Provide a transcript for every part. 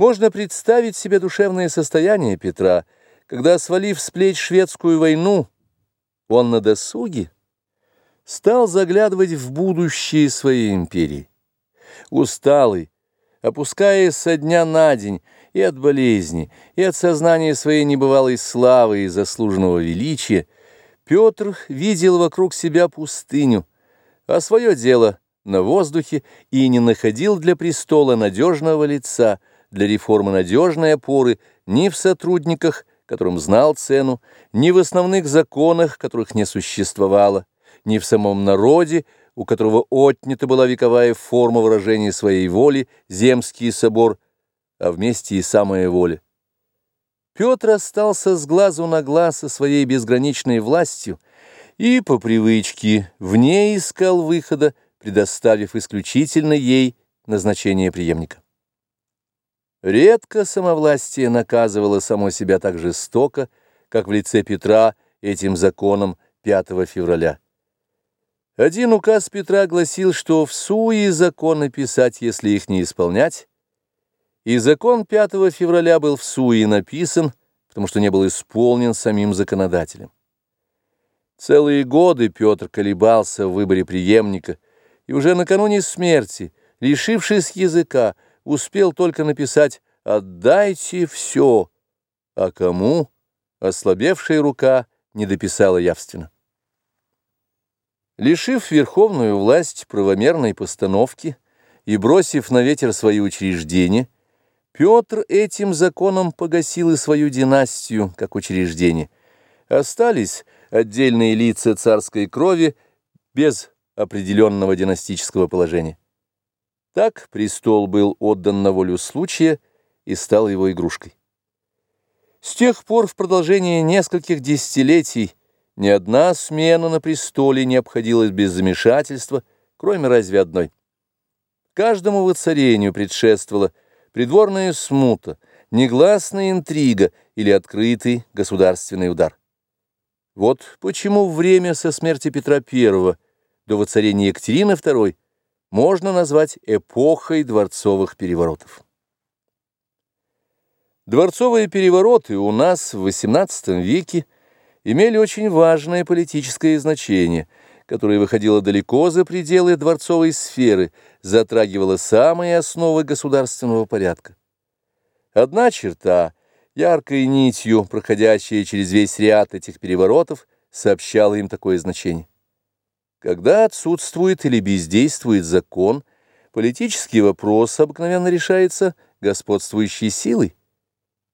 Можно представить себе душевное состояние Петра, когда, свалив с плеч шведскую войну, он на досуге стал заглядывать в будущее своей империи. Усталый, опускаясь со дня на день и от болезни, и от сознания своей небывалой славы и заслуженного величия, Петр видел вокруг себя пустыню, а свое дело на воздухе и не находил для престола надежного лица, для реформы надежной опоры ни в сотрудниках, которым знал цену, ни в основных законах, которых не существовало, ни в самом народе, у которого отнята была вековая форма выражения своей воли, земский собор, а вместе и самая воля. Петр остался с глазу на глаз со своей безграничной властью и по привычке в ней искал выхода, предоставив исключительно ей назначение преемника. Редко самовластие наказывало само себя так жестоко, как в лице Петра этим законом 5 февраля. Один указ Петра гласил, что в суе законы писать, если их не исполнять, и закон 5 февраля был в суе написан, потому что не был исполнен самим законодателем. Целые годы Петр колебался в выборе преемника, и уже накануне смерти, лишившись языка, успел только написать «Отдайте все», а кому ослабевшая рука не дописала явственно. Лишив верховную власть правомерной постановки и бросив на ветер свои учреждения, Петр этим законом погасил и свою династию как учреждение. Остались отдельные лица царской крови без определенного династического положения. Так престол был отдан на волю случая и стал его игрушкой. С тех пор в продолжение нескольких десятилетий ни одна смена на престоле не обходилась без замешательства, кроме разве одной. Каждому воцарению предшествовала придворная смута, негласная интрига или открытый государственный удар. Вот почему время со смерти Петра I до воцарения Екатерины II можно назвать эпохой дворцовых переворотов. Дворцовые перевороты у нас в XVIII веке имели очень важное политическое значение, которое выходило далеко за пределы дворцовой сферы, затрагивало самые основы государственного порядка. Одна черта, яркой нитью, проходящая через весь ряд этих переворотов, сообщала им такое значение. Когда отсутствует или бездействует закон, политический вопрос обыкновенно решается господствующей силой.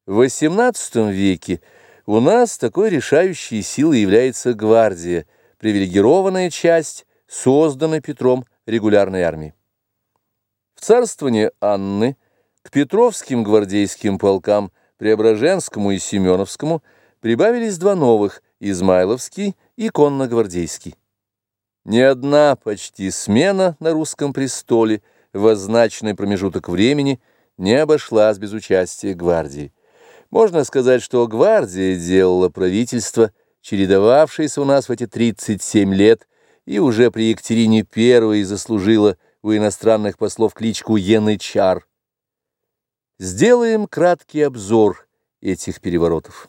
В XVIII веке у нас такой решающей силой является гвардия, привилегированная часть, созданной Петром регулярной армии. В царствование Анны к Петровским гвардейским полкам Преображенскому и Семеновскому прибавились два новых – Измайловский и Конногвардейский. Ни одна почти смена на русском престоле в означенный промежуток времени не обошлась без участия гвардии. Можно сказать, что гвардия делала правительство, чередовавшееся у нас в эти 37 лет, и уже при Екатерине I заслужила у иностранных послов кличку Янычар. Сделаем краткий обзор этих переворотов.